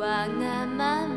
わがまま